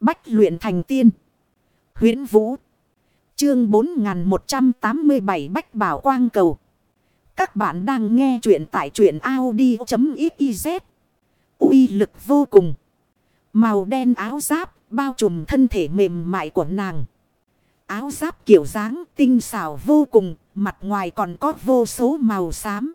Bách luyện thành tiên. huyễn Vũ. Chương 4187 Bách Bảo Quang Cầu. Các bạn đang nghe truyện tại truyện Audi.xyz. uy lực vô cùng. Màu đen áo giáp bao trùm thân thể mềm mại của nàng. Áo giáp kiểu dáng tinh xảo vô cùng, mặt ngoài còn có vô số màu xám.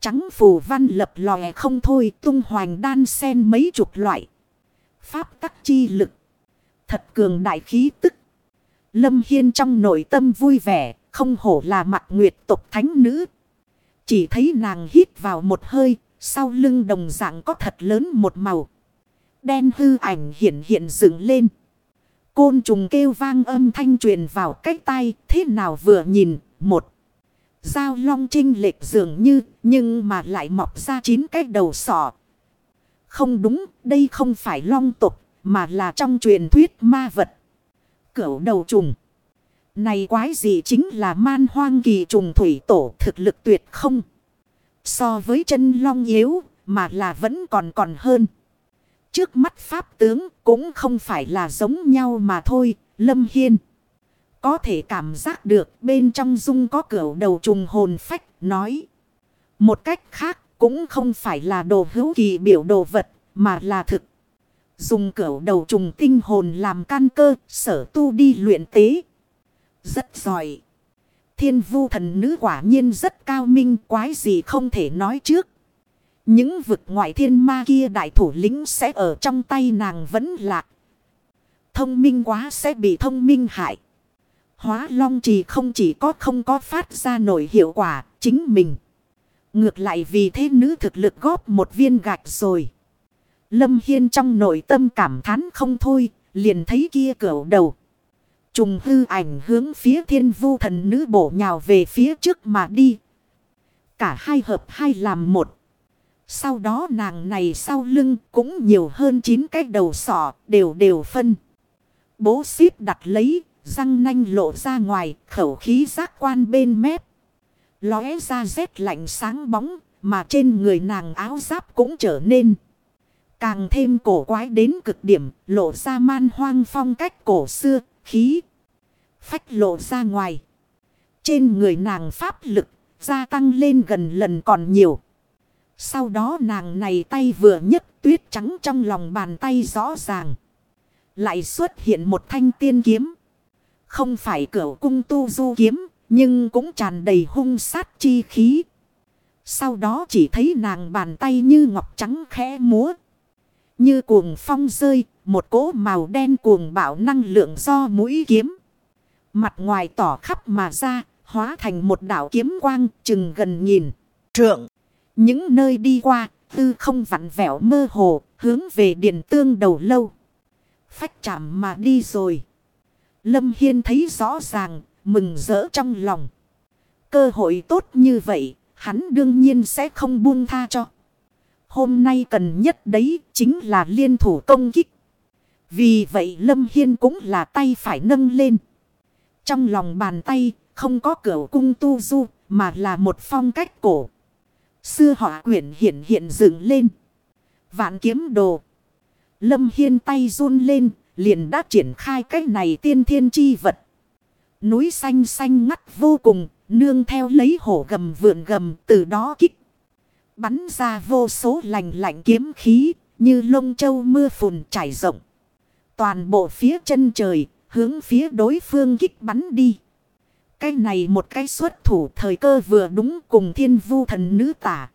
Trắng phù văn lập lòe không thôi tung hoành đan sen mấy chục loại. Pháp tắc chi lực. Thật cường đại khí tức. Lâm Hiên trong nội tâm vui vẻ, không hổ là mặt nguyệt tục thánh nữ. Chỉ thấy nàng hít vào một hơi, sau lưng đồng dạng có thật lớn một màu. Đen hư ảnh hiện hiện dựng lên. Côn trùng kêu vang âm thanh truyền vào cách tay, thế nào vừa nhìn, một. Giao long trinh lệch dường như, nhưng mà lại mọc ra chín cái đầu sọ. Không đúng, đây không phải long tục, mà là trong truyền thuyết ma vật. Cửu đầu trùng. Này quái gì chính là man hoang kỳ trùng thủy tổ thực lực tuyệt không. So với chân long yếu, mà là vẫn còn còn hơn. Trước mắt pháp tướng cũng không phải là giống nhau mà thôi, Lâm Hiên. Có thể cảm giác được bên trong dung có cửu đầu trùng hồn phách nói. Một cách khác cũng không phải là đồ hữu kỳ biểu đồ vật mà là thực. Dùng cửa đầu trùng tinh hồn làm can cơ, sở tu đi luyện tế. Rất giỏi. Thiên vu thần nữ quả nhiên rất cao minh, quái gì không thể nói trước. Những vực ngoại thiên ma kia đại thủ lĩnh sẽ ở trong tay nàng vẫn lạc. Thông minh quá sẽ bị thông minh hại. Hóa long trì không chỉ có không có phát ra nổi hiệu quả, chính mình. Ngược lại vì thế nữ thực lực góp một viên gạch rồi. Lâm Hiên trong nội tâm cảm thán không thôi, liền thấy kia cửa đầu. Trùng hư ảnh hướng phía thiên vu thần nữ bổ nhào về phía trước mà đi. Cả hai hợp hai làm một. Sau đó nàng này sau lưng cũng nhiều hơn chín cái đầu sọ đều đều phân. Bố xíp đặt lấy, răng nanh lộ ra ngoài, khẩu khí giác quan bên mép. Lóe ra rét lạnh sáng bóng, mà trên người nàng áo giáp cũng trở nên. Càng thêm cổ quái đến cực điểm, lộ ra man hoang phong cách cổ xưa, khí. Phách lộ ra ngoài. Trên người nàng pháp lực, gia tăng lên gần lần còn nhiều. Sau đó nàng này tay vừa nhấc tuyết trắng trong lòng bàn tay rõ ràng. Lại xuất hiện một thanh tiên kiếm. Không phải cửa cung tu du kiếm, nhưng cũng tràn đầy hung sát chi khí. Sau đó chỉ thấy nàng bàn tay như ngọc trắng khẽ múa. Như cuồng phong rơi, một cỗ màu đen cuồng bạo năng lượng do mũi kiếm. Mặt ngoài tỏ khắp mà ra, hóa thành một đảo kiếm quang chừng gần nhìn. Trượng, những nơi đi qua, tư không vặn vẹo mơ hồ, hướng về điện tương đầu lâu. Phách chạm mà đi rồi. Lâm Hiên thấy rõ ràng, mừng rỡ trong lòng. Cơ hội tốt như vậy, hắn đương nhiên sẽ không buông tha cho. Hôm nay cần nhất đấy chính là liên thủ công kích. Vì vậy Lâm Hiên cũng là tay phải nâng lên. Trong lòng bàn tay không có cửa cung tu du mà là một phong cách cổ. Xưa họ quyển hiện hiện dựng lên. Vạn kiếm đồ. Lâm Hiên tay run lên liền đã triển khai cách này tiên thiên chi vật. Núi xanh xanh ngắt vô cùng, nương theo lấy hổ gầm vượn gầm từ đó kích. Bắn ra vô số lành lạnh kiếm khí, như lông châu mưa phùn trải rộng. Toàn bộ phía chân trời, hướng phía đối phương kích bắn đi. Cái này một cái xuất thủ thời cơ vừa đúng cùng thiên vu thần nữ tả.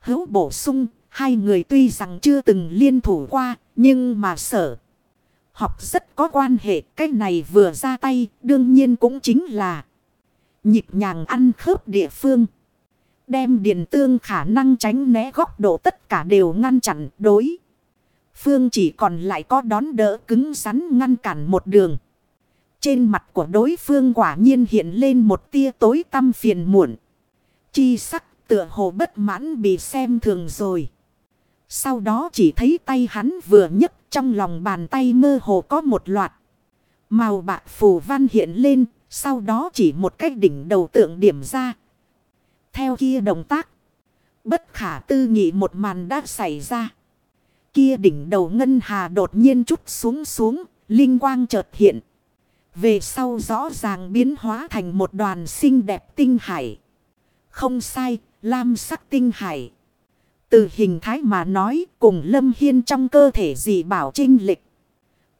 Hữu bổ sung, hai người tuy rằng chưa từng liên thủ qua, nhưng mà sở. Học rất có quan hệ, cái này vừa ra tay, đương nhiên cũng chính là nhịp nhàng ăn khớp địa phương. Đem điện tương khả năng tránh né góc độ tất cả đều ngăn chặn đối. Phương chỉ còn lại có đón đỡ cứng rắn ngăn cản một đường. Trên mặt của đối phương quả nhiên hiện lên một tia tối tâm phiền muộn. Chi sắc tựa hồ bất mãn bị xem thường rồi. Sau đó chỉ thấy tay hắn vừa nhấc trong lòng bàn tay mơ hồ có một loạt. Màu bạc phù văn hiện lên, sau đó chỉ một cái đỉnh đầu tượng điểm ra. Theo kia động tác, bất khả tư nghị một màn đã xảy ra. Kia đỉnh đầu ngân hà đột nhiên chút xuống xuống, linh quang chợt hiện. Về sau rõ ràng biến hóa thành một đoàn xinh đẹp tinh hải. Không sai, lam sắc tinh hải. Từ hình thái mà nói cùng lâm hiên trong cơ thể dị bảo trinh lịch.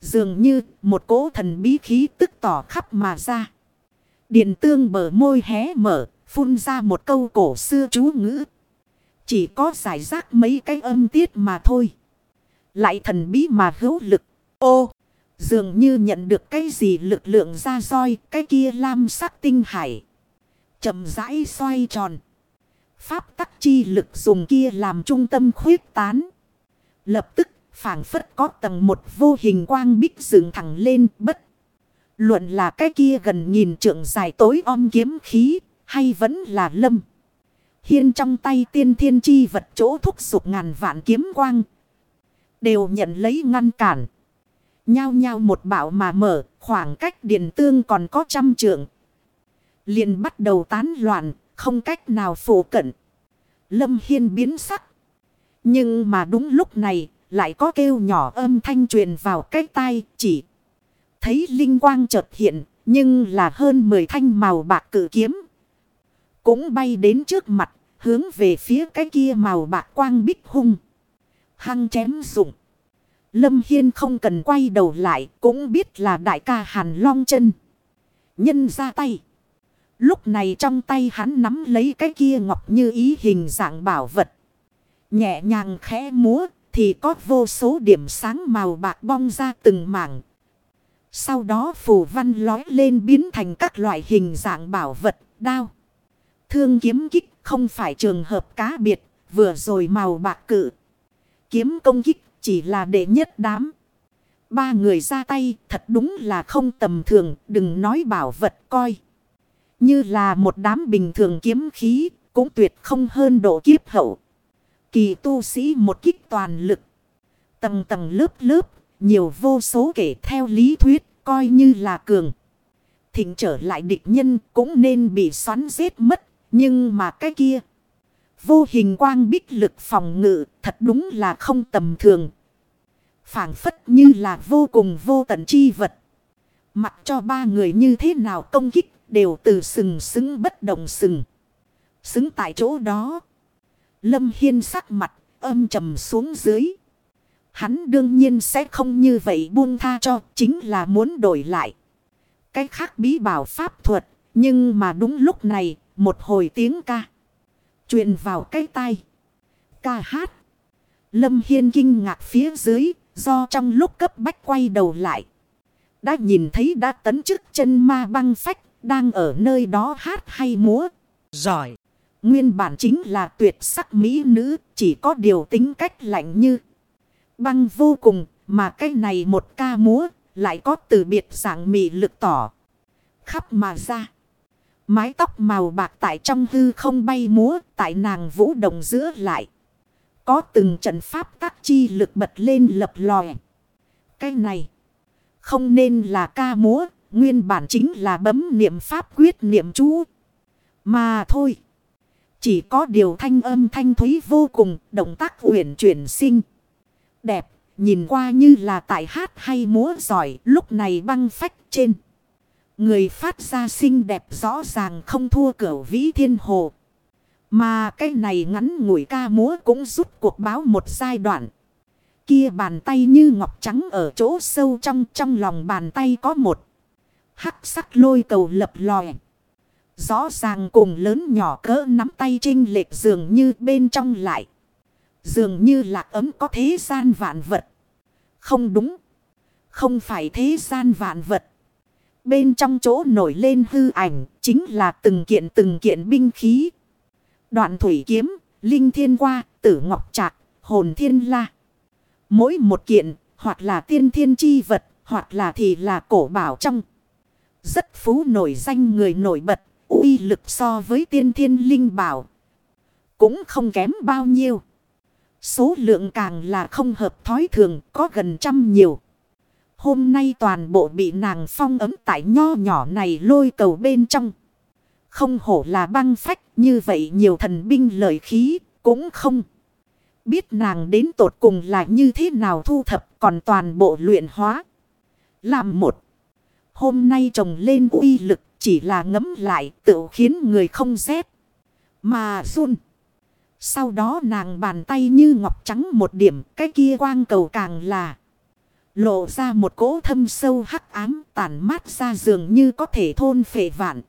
Dường như một cỗ thần bí khí tức tỏ khắp mà ra. Điện tương bờ môi hé mở, phun ra một câu cổ xưa chú ngữ. Chỉ có giải rác mấy cái âm tiết mà thôi. Lại thần bí mà hữu lực. Ô! Dường như nhận được cái gì lực lượng ra roi, cái kia lam sắc tinh hải. chậm rãi xoay tròn. Pháp tắc chi lực dùng kia làm trung tâm khuyết tán. Lập tức phảng phất có tầng một vô hình quang bích dựng thẳng lên bất. Luận là cái kia gần nhìn trượng dài tối om kiếm khí hay vẫn là lâm. Hiên trong tay tiên thiên chi vật chỗ thúc sụp ngàn vạn kiếm quang. Đều nhận lấy ngăn cản. Nhao nhao một bạo mà mở, khoảng cách điện tương còn có trăm trượng. liền bắt đầu tán loạn, không cách nào phổ cận. Lâm Hiên biến sắc. Nhưng mà đúng lúc này, lại có kêu nhỏ âm thanh truyền vào cái tai, chỉ. Thấy linh quang chợt hiện, nhưng là hơn 10 thanh màu bạc cử kiếm. Cũng bay đến trước mặt hướng về phía cái kia màu bạc quang bích hung. Hăng chém rụng. Lâm Hiên không cần quay đầu lại cũng biết là đại ca Hàn Long chân. Nhân ra tay. Lúc này trong tay hắn nắm lấy cái kia ngọc như ý hình dạng bảo vật. Nhẹ nhàng khẽ múa thì có vô số điểm sáng màu bạc bong ra từng mảng. Sau đó phù văn lói lên biến thành các loại hình dạng bảo vật, đao. Thương kiếm kích không phải trường hợp cá biệt, vừa rồi màu bạc cự. Kiếm công kích chỉ là đệ nhất đám. Ba người ra tay thật đúng là không tầm thường, đừng nói bảo vật coi. Như là một đám bình thường kiếm khí, cũng tuyệt không hơn độ kiếp hậu. Kỳ tu sĩ một kích toàn lực. Tầng tầng lớp lớp, nhiều vô số kể theo lý thuyết, coi như là cường. Thịnh trở lại địch nhân cũng nên bị xoắn giết mất, nhưng mà cái kia. Vô hình quang bích lực phòng ngự thật đúng là không tầm thường. phảng phất như là vô cùng vô tận chi vật. Mặc cho ba người như thế nào công kích đều từ sừng sững bất động sừng. Xứng tại chỗ đó. Lâm Hiên sắc mặt âm trầm xuống dưới. Hắn đương nhiên sẽ không như vậy buông tha cho, chính là muốn đổi lại. Cái khác bí bảo pháp thuật. Nhưng mà đúng lúc này một hồi tiếng ca. truyền vào cái tai. Ca hát. Lâm Hiên kinh ngạc phía dưới. Do trong lúc cấp bách quay đầu lại. Đã nhìn thấy đã tấn chức chân ma băng phách. Đang ở nơi đó hát hay múa. Giỏi. Nguyên bản chính là tuyệt sắc mỹ nữ. Chỉ có điều tính cách lạnh như. Băng vô cùng. Mà cái này một ca múa. Lại có từ biệt dạng mị lực tỏ. Khắp mà ra. Mái tóc màu bạc tại trong hư không bay múa. Tại nàng vũ đồng giữa lại. Có từng trận pháp tác chi lực bật lên lập lòe. Cái này. Không nên là ca múa. Nguyên bản chính là bấm niệm pháp quyết niệm chú. Mà thôi. Chỉ có điều thanh âm thanh thúy vô cùng. Động tác uyển chuyển sinh. Đẹp. Nhìn qua như là tại hát hay múa giỏi. Lúc này băng phách trên. Người phát ra xinh đẹp rõ ràng không thua cửu vĩ thiên hồ. Mà cái này ngắn ngủi ca múa cũng giúp cuộc báo một giai đoạn. Kia bàn tay như ngọc trắng ở chỗ sâu trong trong lòng bàn tay có một. Hắc sắc lôi cầu lập lòe. Rõ ràng cùng lớn nhỏ cỡ nắm tay trinh lệch dường như bên trong lại. Dường như lạc ấm có thế gian vạn vật. Không đúng. Không phải thế gian vạn vật. Bên trong chỗ nổi lên hư ảnh chính là từng kiện từng kiện binh khí. Đoạn thủy kiếm, linh thiên qua, tử ngọc trạc, hồn thiên la. Mỗi một kiện, hoặc là tiên thiên chi vật, hoặc là thì là cổ bảo trong. Rất phú nổi danh người nổi bật, uy lực so với tiên thiên linh bảo. Cũng không kém bao nhiêu. Số lượng càng là không hợp thói thường, có gần trăm nhiều. Hôm nay toàn bộ bị nàng phong ấm tại nho nhỏ này lôi cầu bên trong. Không hổ là băng phách, như vậy nhiều thần binh lợi khí cũng không. Biết nàng đến tột cùng là như thế nào thu thập, còn toàn bộ luyện hóa. Làm một. Hôm nay trồng lên uy lực, chỉ là ngấm lại, tự khiến người không rét. Mà run. Sau đó nàng bàn tay như ngọc trắng một điểm, cái kia quang cầu càng là. Lộ ra một cỗ thâm sâu hắc ám tàn mát ra dường như có thể thôn phệ vạn.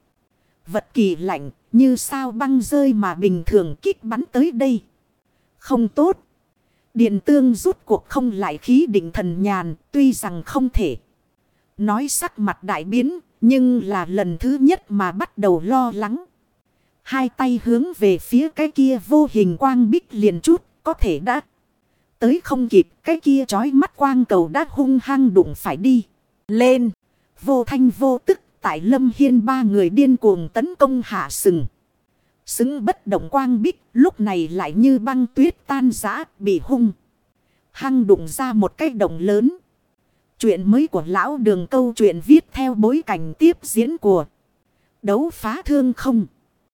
Vật kỳ lạnh, như sao băng rơi mà bình thường kích bắn tới đây. Không tốt. Điện tương rút cuộc không lại khí định thần nhàn, tuy rằng không thể. Nói sắc mặt đại biến, nhưng là lần thứ nhất mà bắt đầu lo lắng. Hai tay hướng về phía cái kia vô hình quang bích liền chút, có thể đã. Tới không kịp, cái kia trói mắt quang cầu đã hung hăng đụng phải đi. Lên. Vô thanh vô tức, tại lâm hiên ba người điên cuồng tấn công hạ sừng. Xứng bất động quang bích, lúc này lại như băng tuyết tan giã bị hung. Hăng đụng ra một cái động lớn. Chuyện mới của lão đường câu chuyện viết theo bối cảnh tiếp diễn của đấu phá thương không.